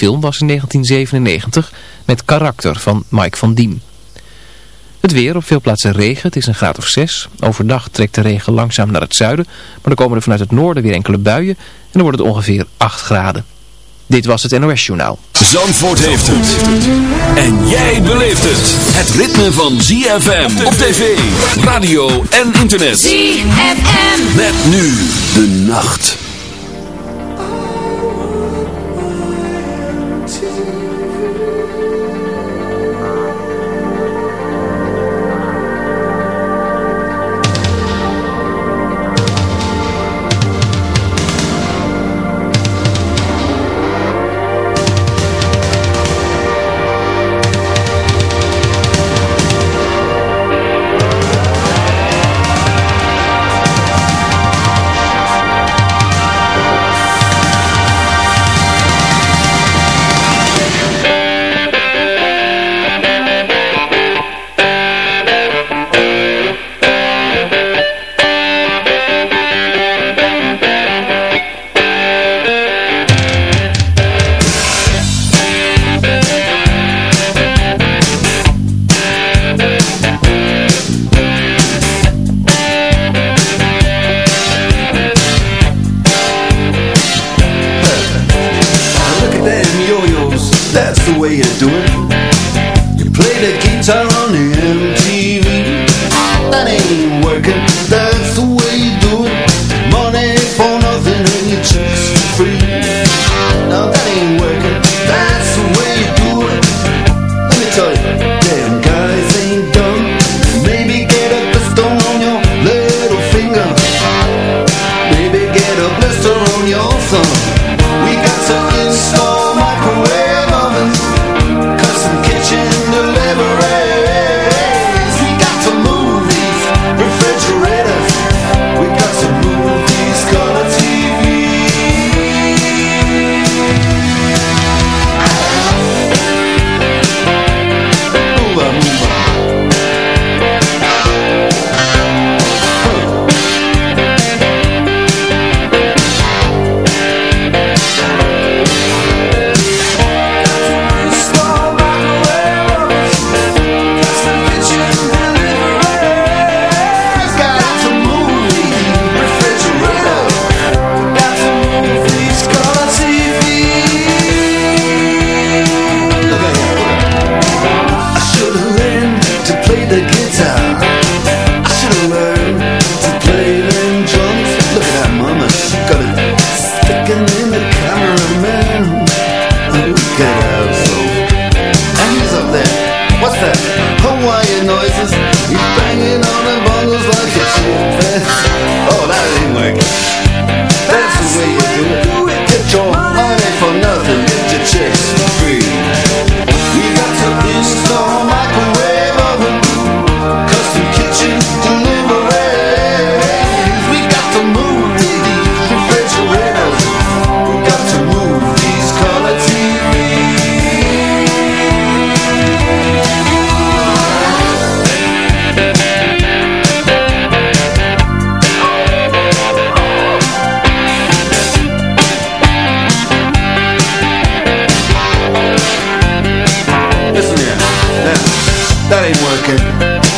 film was in 1997 met Karakter van Mike van Diem. Het weer, op veel plaatsen regen, het is een graad of 6. Overdag trekt de regen langzaam naar het zuiden, maar dan komen er vanuit het noorden weer enkele buien en dan wordt het ongeveer 8 graden. Dit was het NOS Journaal. Zandvoort heeft het. En jij beleeft het. Het ritme van ZFM op tv, radio en internet. ZFM. Met nu de nacht.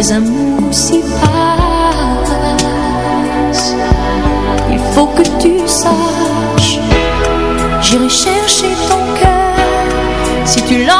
les amours s'y passent. Il faut que tu saches, j'irai chercher ton cœur si tu l'as.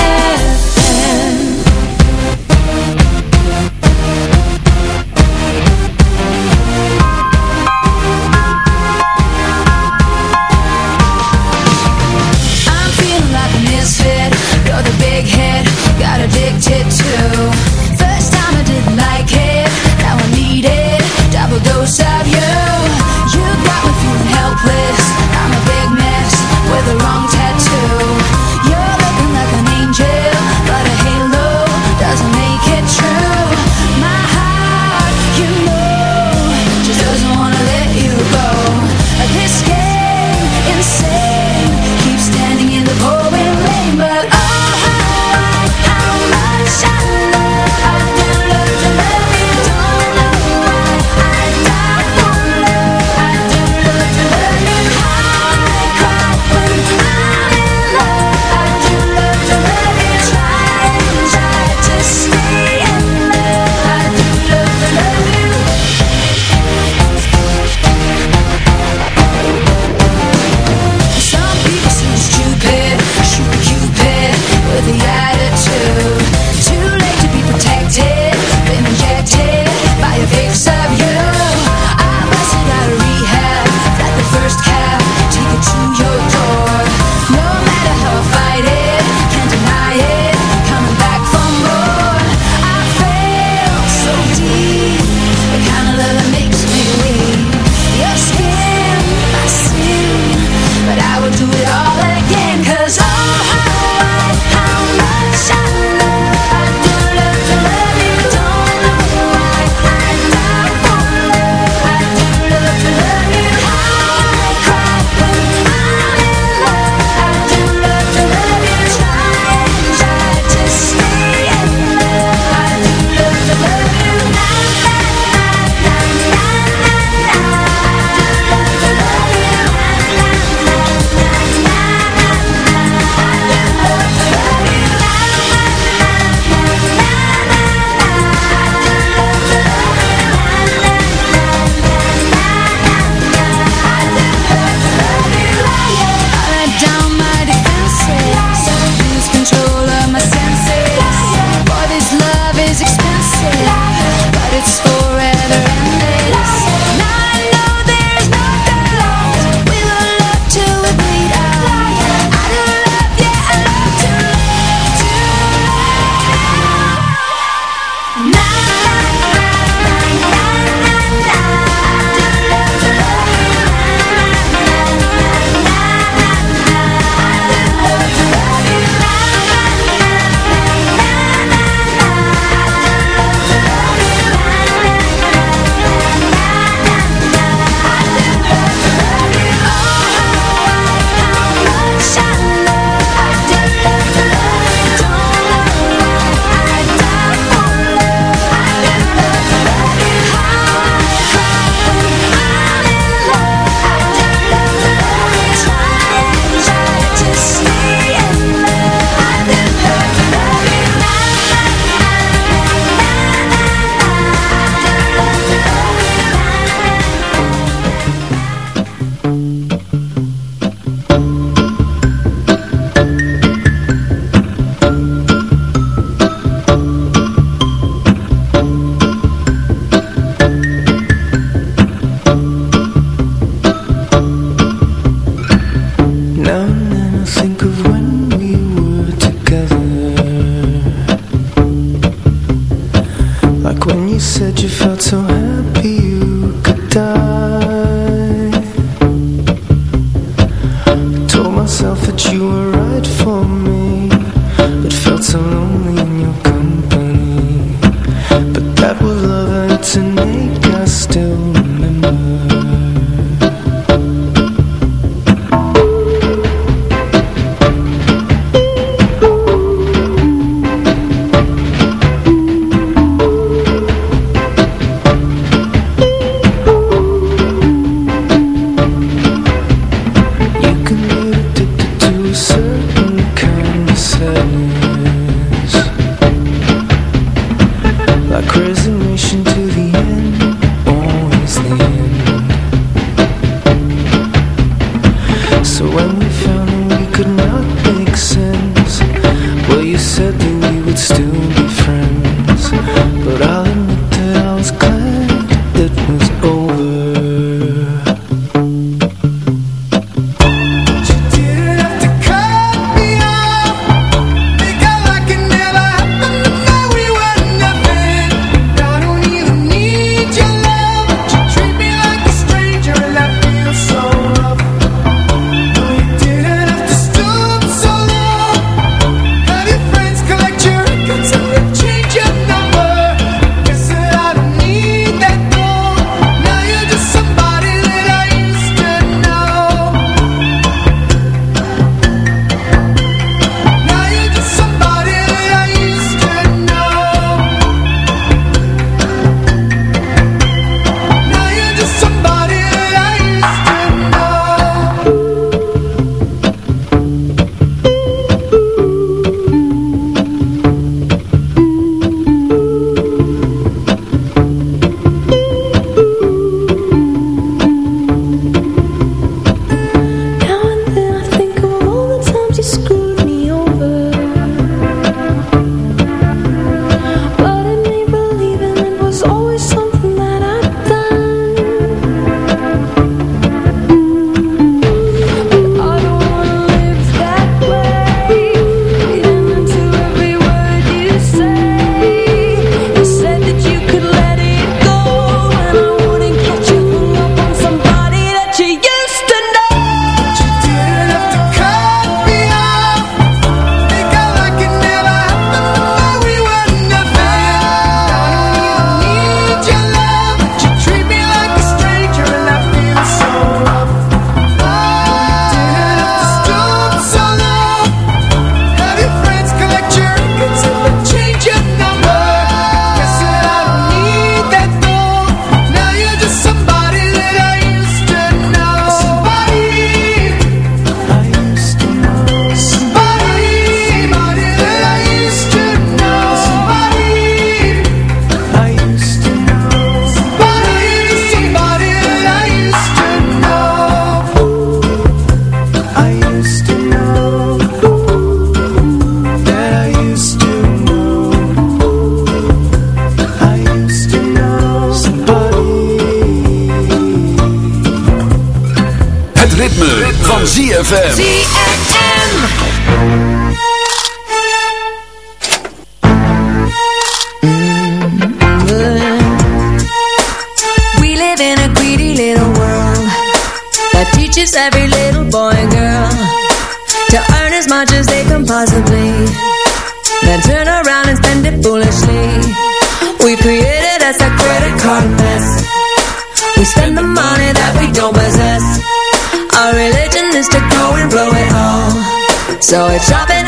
So it's shopping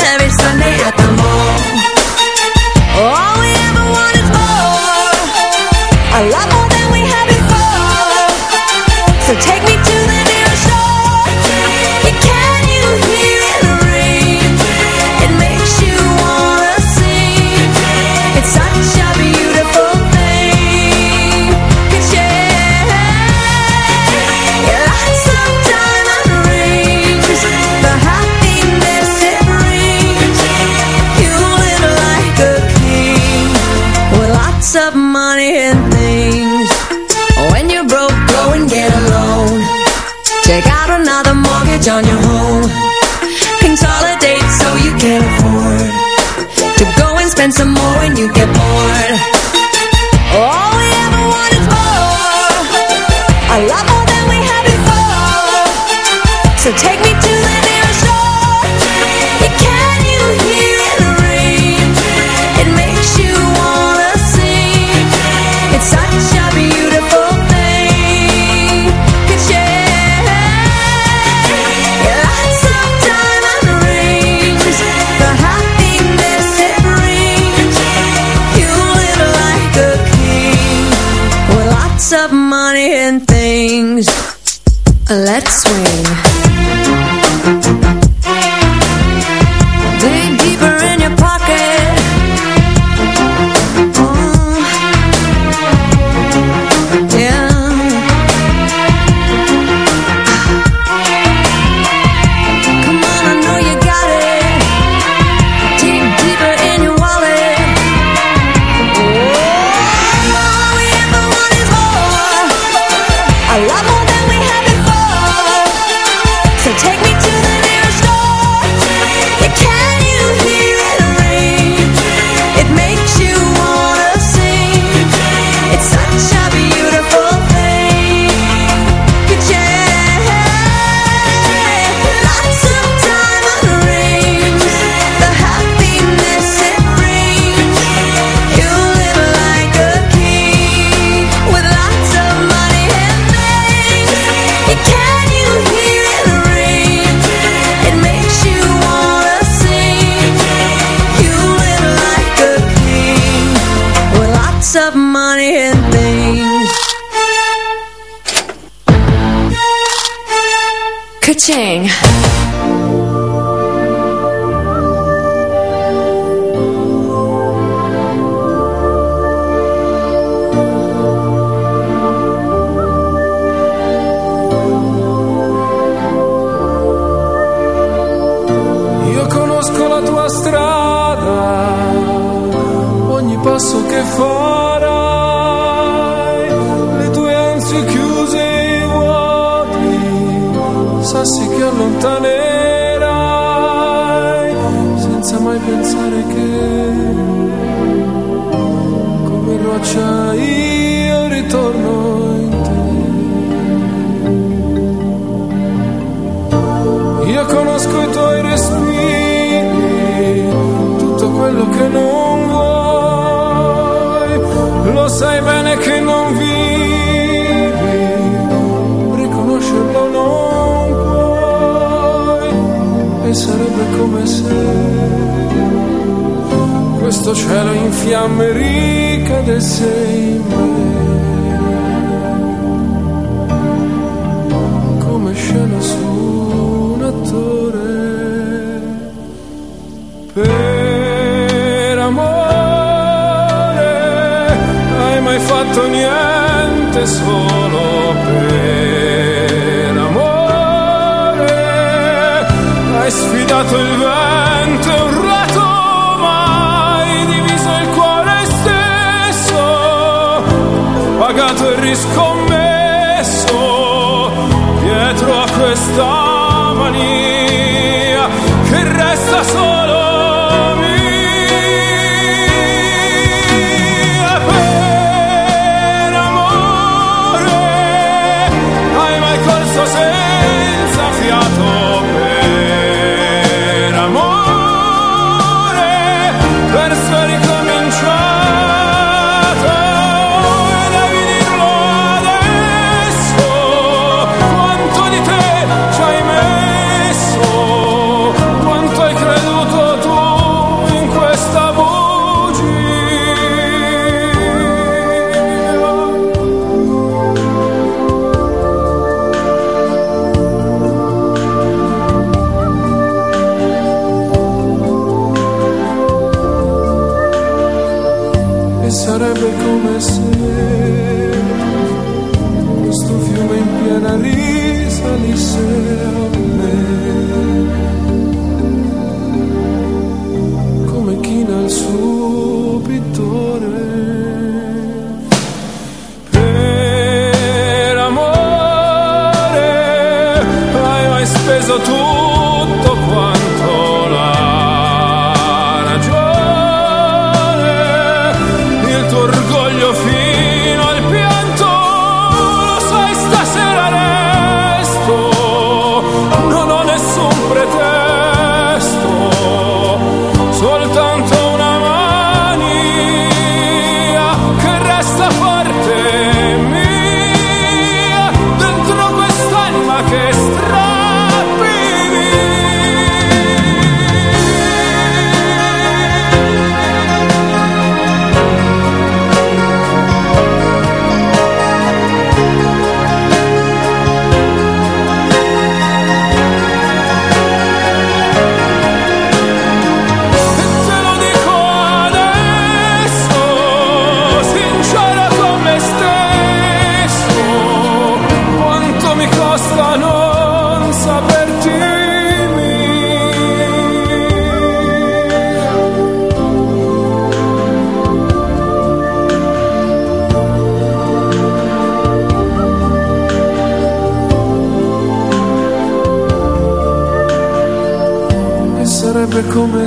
on your home. Consolidate so you can afford To go and spend some more when you get bored swing. Ching. Al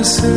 listen.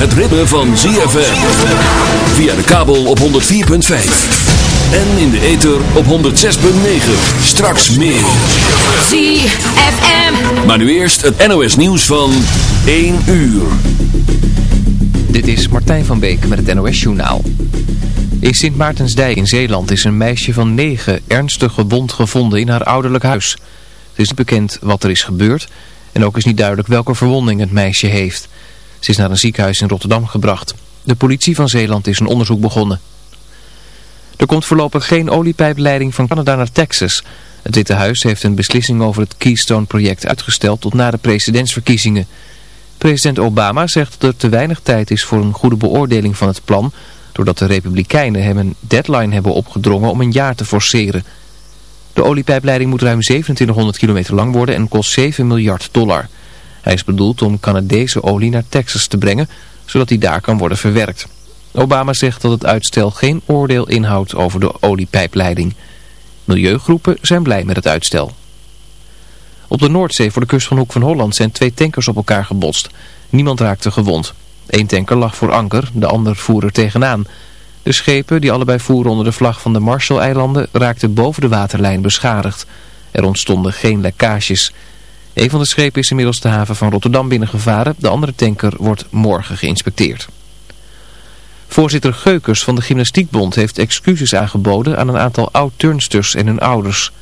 Het ritme van ZFM. Via de kabel op 104.5. En in de ether op 106.9. Straks meer. ZFM. Maar nu eerst het NOS nieuws van 1 uur. Dit is Martijn van Beek met het NOS-journaal. In Sint Maartensdijk in Zeeland is een meisje van negen ernstig gewond gevonden in haar ouderlijk huis. Het is niet bekend wat er is gebeurd en ook is niet duidelijk welke verwonding het meisje heeft. Ze is naar een ziekenhuis in Rotterdam gebracht. De politie van Zeeland is een onderzoek begonnen. Er komt voorlopig geen oliepijpleiding van Canada naar Texas. Het Witte Huis heeft een beslissing over het Keystone-project uitgesteld tot na de presidentsverkiezingen. President Obama zegt dat er te weinig tijd is voor een goede beoordeling van het plan, doordat de Republikeinen hem een deadline hebben opgedrongen om een jaar te forceren. De oliepijpleiding moet ruim 2700 kilometer lang worden en kost 7 miljard dollar. Hij is bedoeld om Canadese olie naar Texas te brengen, zodat die daar kan worden verwerkt. Obama zegt dat het uitstel geen oordeel inhoudt over de oliepijpleiding. Milieugroepen zijn blij met het uitstel. Op de Noordzee voor de kust van Hoek van Holland zijn twee tankers op elkaar gebotst. Niemand raakte gewond. Eén tanker lag voor anker, de ander voer er tegenaan. De schepen, die allebei voeren onder de vlag van de Marshall-eilanden, raakten boven de waterlijn beschadigd. Er ontstonden geen lekkages. Een van de schepen is inmiddels de haven van Rotterdam binnengevaren. De andere tanker wordt morgen geïnspecteerd. Voorzitter Geukers van de Gymnastiekbond heeft excuses aangeboden aan een aantal oud-turnsters en hun ouders.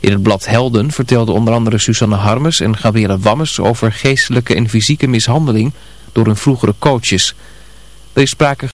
In het blad Helden vertelden onder andere Susanne Harmes en Gabrielle Wammes over geestelijke en fysieke mishandeling door hun vroegere coaches. Er is sprake